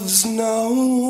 loves no